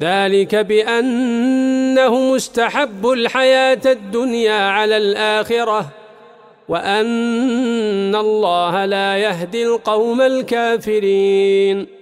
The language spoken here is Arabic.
ذلك بأنه مستحب الحياة الدنيا على الآخرة وأن الله لا يهدي القوم الكافرين.